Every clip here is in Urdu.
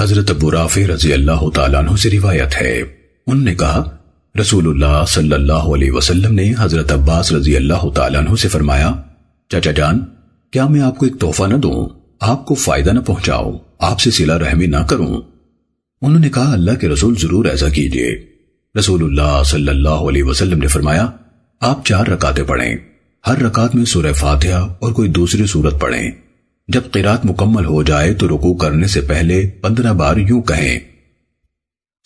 حضرت ابو رافع رضی اللہ تعالیٰ عنہ سے روایت ہے۔ انہوں نے کہا، رسول اللہ صلی اللہ علیہ وسلم نے حضرت عباس رضی اللہ تعالیٰ عنہ سے فرمایا، چچا جان، کیا میں آپ کو ایک تحفہ نہ دوں؟ آپ کو فائدہ نہ پہنچاؤں، آپ سے سلا رحمی نہ کروں۔ انہوں نے کہا، اللہ کے رسول ضرور ایسا کیجیے۔ رسول اللہ صلی اللہ علیہ وسلم نے فرمایا، آپ چار رکعتیں پڑھیں۔ ہر رکعت میں سورہ فاتحہ اور کوئی دوسری صورت پڑھیں۔ جب قرات مکمل ہو جائے تو رکوع کرنے سے پہلے پندرہ بار یوں کہیں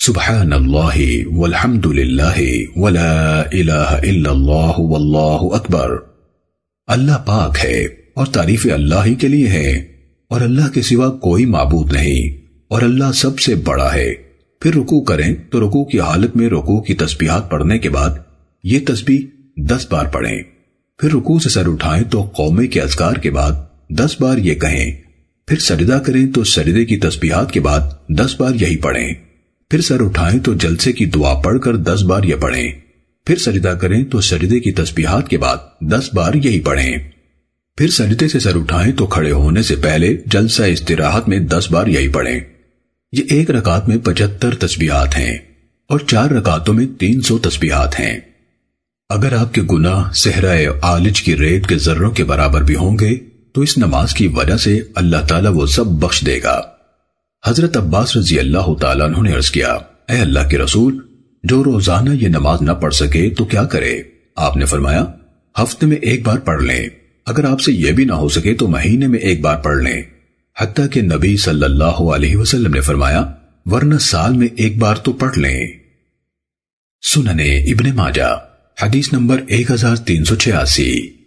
سبحان اللہ والحمد للہ ولا الہ الا اللہ واللہ اکبر. اللہ پاک ہے اور تعریف اللہ ہی کے لیے ہے، اور اللہ کے سوا کوئی معبود نہیں، اور اللہ سب سے بڑا ہے۔ پھر رکوع کریں تو رکوع کی حالت میں رکوع کی تسبیحات پڑھنے کے بعد یہ تسبیح دس بار پڑھیں۔ پھر رکوع سے سر اٹھائیں تو قومے کے اذکار کے بعد دس بار یہ کہیں، پھر سجدہ کریں تو سجدے کی تسبیحات کے بعد دس بار یہی پڑھیں۔ پھر سر اٹھائیں تو جلسے کی دعا پڑھ کر دس بار یہ پڑھیں۔ پھر سجدہ کریں تو سجدے کی تسبیحات کے بعد دس بار یہی پڑھیں۔ پھر سجدے سے سر اٹھائیں تو کھڑے ہونے سے پہلے جلسہ استراحت میں دس بار یہی پڑھیں۔ یہ ایک رکعت میں پچہتر تسبیحات ہیں اور چار رکعتوں میں تین سو تسبیحات ہیں۔ اگر آپ کے گناہ، صحرائے آلج کی ریت کے ذروں کے برابر بھی ہوں گے تو اس نماز کی وجہ سے اللہ تعالیٰ وہ سب بخش دے گا۔ حضرت عباس رضی اللہ تعالیٰ انہوں نے عرض کیا، اے اللہ کے رسول، جو روزانہ یہ نماز نہ پڑھ سکے تو کیا کرے؟ آپ نے فرمایا، ہفتے میں ایک بار پڑھ لیں۔ اگر آپ سے یہ بھی نہ ہو سکے تو مہینے میں ایک بار پڑھ لیں۔ حتیٰ کہ نبی صلی اللہ علیہ وسلم نے فرمایا، ورنہ سال میں ایک بار تو پڑھ لیں۔ سننے ابن ماجہ، حدیث نمبر 1386